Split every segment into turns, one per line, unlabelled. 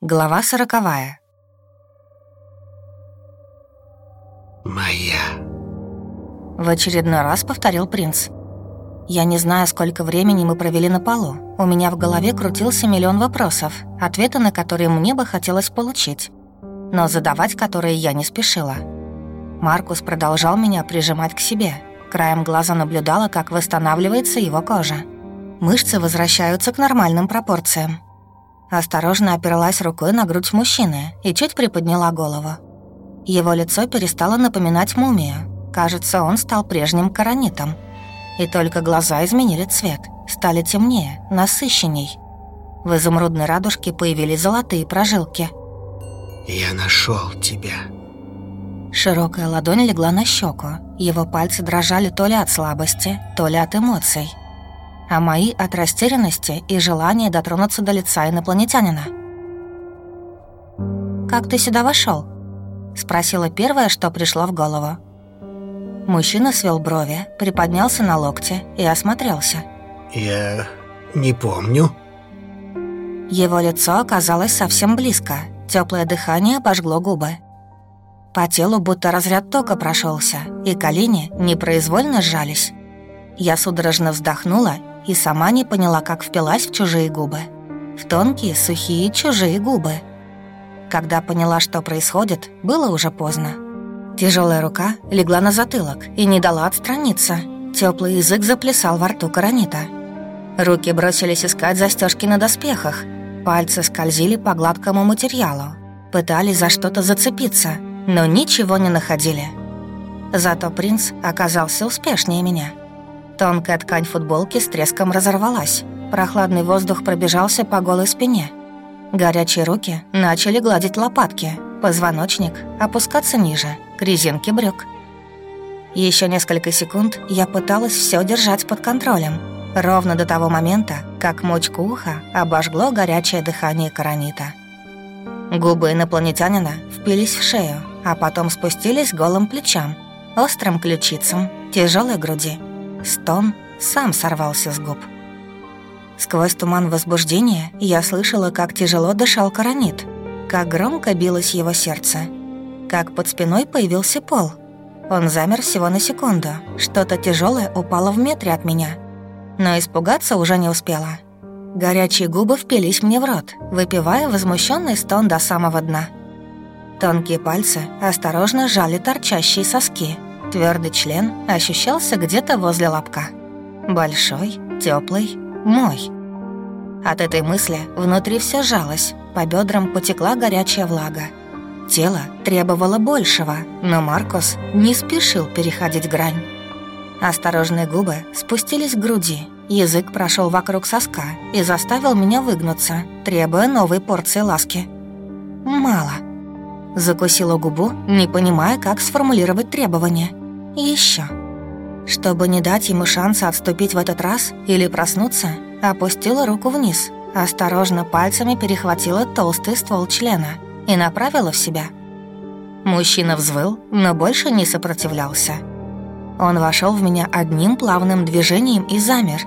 Глава сороковая.
«Моя».
В очередной раз повторил принц. Я не знаю, сколько времени мы провели на полу. У меня в голове крутился миллион вопросов, ответы на которые мне бы хотелось получить, но задавать которые я не спешила. Маркус продолжал меня прижимать к себе. Краем глаза наблюдала, как восстанавливается его кожа. Мышцы возвращаются к нормальным пропорциям. Осторожно оперлась рукой на грудь мужчины и чуть приподняла голову. Его лицо перестало напоминать мумию. Кажется, он стал прежним коронитом. И только глаза изменили цвет, стали темнее, насыщенней. В изумрудной радужке появились золотые прожилки.
«Я нашел тебя».
Широкая ладонь легла на щеку. Его пальцы дрожали то ли от слабости, то ли от эмоций а мои от растерянности и желания дотронуться до лица инопланетянина. «Как ты сюда вошел? спросила первое, что пришло в голову. Мужчина свел брови, приподнялся на локте и осмотрелся.
«Я не помню».
Его лицо оказалось совсем близко, теплое дыхание обожгло губы. По телу будто разряд тока прошелся, и колени непроизвольно сжались. Я судорожно вздохнула и сама не поняла, как впилась в чужие губы. В тонкие, сухие, чужие губы. Когда поняла, что происходит, было уже поздно. Тяжелая рука легла на затылок и не дала отстраниться. Теплый язык заплясал во рту Каранита. Руки бросились искать застежки на доспехах. Пальцы скользили по гладкому материалу. Пытались за что-то зацепиться, но ничего не находили. Зато принц оказался успешнее меня — Тонкая ткань футболки с треском разорвалась. Прохладный воздух пробежался по голой спине. Горячие руки начали гладить лопатки, позвоночник опускаться ниже, к резинке брюк. Еще несколько секунд я пыталась все держать под контролем, ровно до того момента, как мочку уха обожгло горячее дыхание каранита. Губы инопланетянина впились в шею, а потом спустились голым плечам, острым ключицам, тяжелой груди. Стон сам сорвался с губ. Сквозь туман возбуждения я слышала, как тяжело дышал Коронит, как громко билось его сердце, как под спиной появился пол. Он замер всего на секунду. Что-то тяжелое упало в метре от меня. Но испугаться уже не успела. Горячие губы впились мне в рот, выпивая возмущенный стон до самого дна. Тонкие пальцы осторожно сжали торчащие соски — Твердый член ощущался где-то возле лобка. Большой, теплый, мой. От этой мысли внутри все жалось, по бедрам потекла горячая влага. Тело требовало большего, но Маркус не спешил переходить грань. Осторожные губы спустились к груди, язык прошел вокруг соска и заставил меня выгнуться, требуя новой порции ласки. «Мало». Закусила губу, не понимая, как сформулировать требования. Еще. Чтобы не дать ему шанса отступить в этот раз или проснуться, опустила руку вниз, осторожно пальцами перехватила толстый ствол члена и направила в себя. Мужчина взвыл, но больше не сопротивлялся. Он вошел в меня одним плавным движением и замер.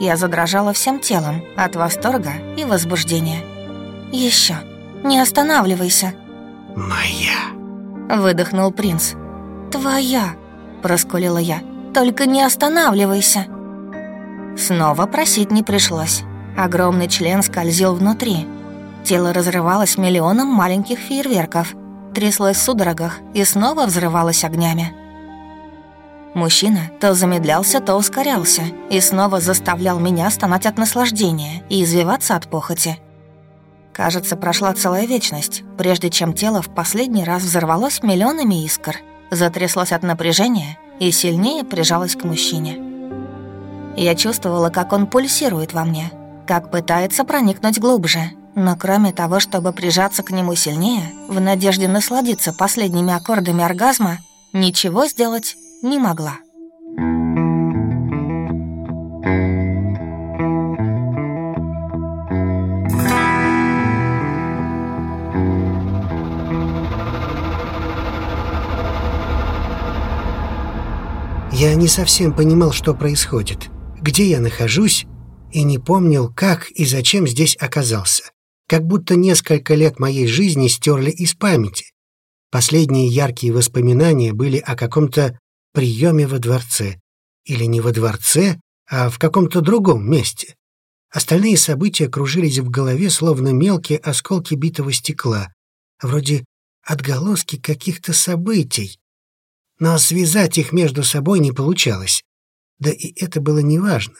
Я задрожала всем телом от восторга и возбуждения. Еще, не останавливайся.
«Моя», —
выдохнул принц. «Твоя», — проскулила я. «Только не останавливайся!» Снова просить не пришлось. Огромный член скользил внутри. Тело разрывалось миллионом маленьких фейерверков, тряслось в судорогах и снова взрывалось огнями. Мужчина то замедлялся, то ускорялся и снова заставлял меня стонать от наслаждения и извиваться от похоти. Кажется, прошла целая вечность, прежде чем тело в последний раз взорвалось миллионами искр — затряслась от напряжения и сильнее прижалась к мужчине. Я чувствовала, как он пульсирует во мне, как пытается проникнуть глубже, но кроме того, чтобы прижаться к нему сильнее, в надежде насладиться последними аккордами оргазма, ничего сделать не могла.
Я не совсем понимал, что происходит, где я нахожусь, и не помнил, как и зачем здесь оказался. как будто несколько лет моей жизни стерли из памяти. Последние яркие воспоминания были о каком-то приеме во дворце. Или не во дворце, а в каком-то другом месте. Остальные события кружились в голове, словно мелкие осколки битого стекла, вроде отголоски каких-то событий. Но связать их между собой не получалось. Да и это было неважно.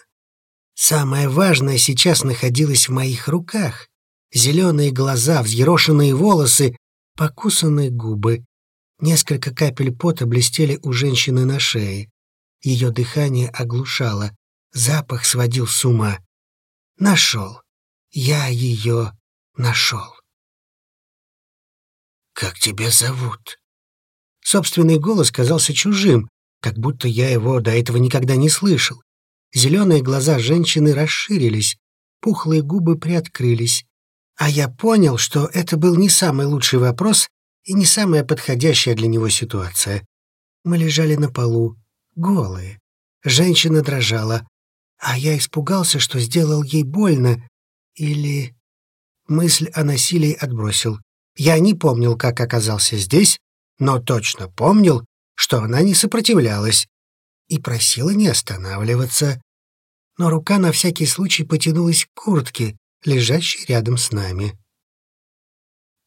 Самое важное сейчас находилось в моих руках. Зеленые глаза, взъерошенные волосы, покусанные губы. Несколько капель пота блестели у женщины на шее. Ее дыхание оглушало, запах сводил с ума. Нашел. Я ее нашел. «Как тебя зовут?» Собственный голос казался чужим, как будто я его до этого никогда не слышал. Зеленые глаза женщины расширились, пухлые губы приоткрылись. А я понял, что это был не самый лучший вопрос и не самая подходящая для него ситуация. Мы лежали на полу, голые. Женщина дрожала, а я испугался, что сделал ей больно, или... Мысль о насилии отбросил. Я не помнил, как оказался здесь, но точно помнил, что она не сопротивлялась и просила не останавливаться. Но рука на всякий случай потянулась к куртке, лежащей рядом с нами.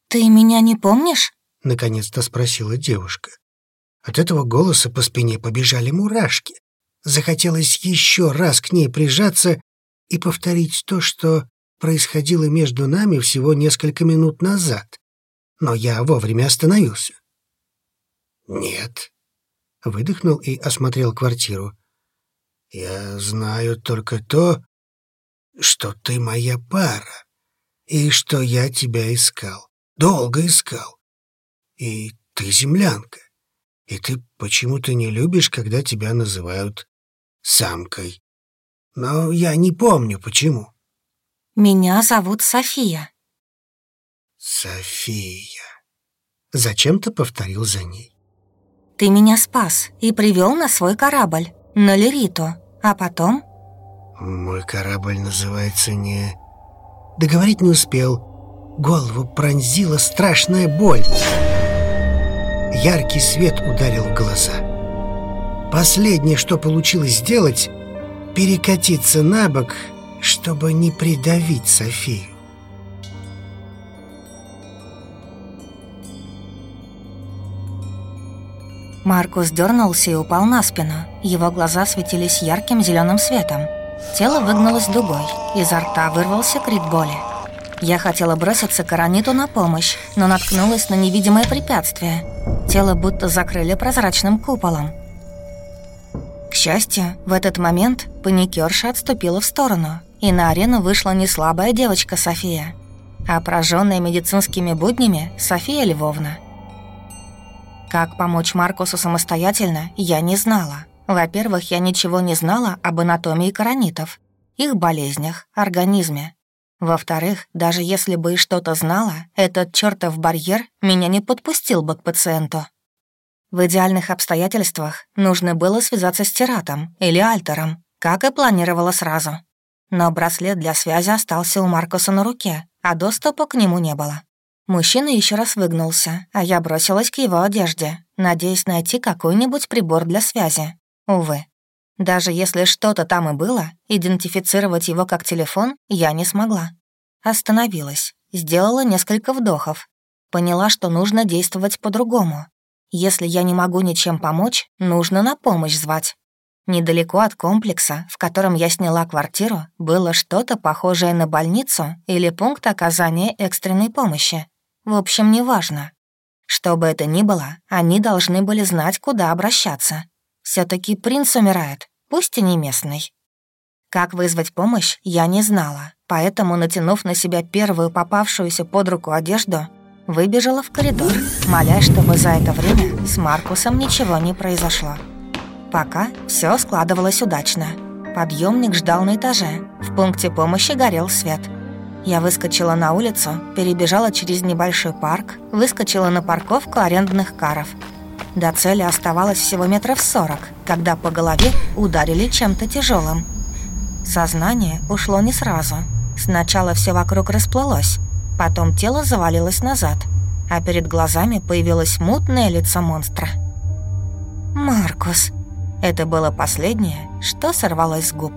«Ты меня не помнишь?»
— наконец-то спросила девушка. От этого голоса по спине побежали мурашки. Захотелось еще раз к ней прижаться и повторить то, что происходило между нами всего несколько минут назад. Но я вовремя остановился. «Нет», — выдохнул и осмотрел квартиру. «Я знаю только то, что ты моя пара, и что я тебя искал, долго искал. И ты землянка, и ты почему-то не любишь, когда тебя называют самкой. Но я не помню, почему.
Меня зовут София.
София. Зачем-то повторил за ней.
Ты меня спас и привел на свой корабль, на Лериту, а потом...
Мой корабль называется не... Договорить не успел. Голову пронзила страшная боль. Яркий свет ударил в глаза. Последнее, что получилось сделать, перекатиться на бок, чтобы не придавить Софию.
Маркус дернулся и упал на спину. Его глаза светились ярким зеленым светом. Тело выгнулось дугой, изо рта вырвался крик боли. Я хотела броситься к Арониту на помощь, но наткнулась на невидимое препятствие. Тело будто закрыли прозрачным куполом. К счастью, в этот момент паникерша отступила в сторону, и на арену вышла не слабая девочка София, а медицинскими буднями София Львовна. Как помочь Маркусу самостоятельно, я не знала. Во-первых, я ничего не знала об анатомии коронитов, их болезнях, организме. Во-вторых, даже если бы и что-то знала, этот чертов барьер меня не подпустил бы к пациенту. В идеальных обстоятельствах нужно было связаться с Тиратом или Альтером, как и планировала сразу. Но браслет для связи остался у Маркуса на руке, а доступа к нему не было. Мужчина еще раз выгнулся, а я бросилась к его одежде, надеясь найти какой-нибудь прибор для связи. Увы. Даже если что-то там и было, идентифицировать его как телефон я не смогла. Остановилась, сделала несколько вдохов. Поняла, что нужно действовать по-другому. Если я не могу ничем помочь, нужно на помощь звать. Недалеко от комплекса, в котором я сняла квартиру, было что-то похожее на больницу или пункт оказания экстренной помощи. В общем, неважно. Что бы это ни было, они должны были знать, куда обращаться. все таки принц умирает, пусть и не местный. Как вызвать помощь, я не знала, поэтому, натянув на себя первую попавшуюся под руку одежду, Выбежала в коридор, молясь, чтобы за это время с Маркусом ничего не произошло. Пока все складывалось удачно. Подъемник ждал на этаже, в пункте помощи горел свет. Я выскочила на улицу, перебежала через небольшой парк, выскочила на парковку арендных каров. До цели оставалось всего метров сорок, когда по голове ударили чем-то тяжелым. Сознание ушло не сразу. Сначала все вокруг расплылось, Потом тело завалилось назад, а перед глазами появилось мутное лицо монстра. «Маркус!» Это было последнее, что сорвалось с губ.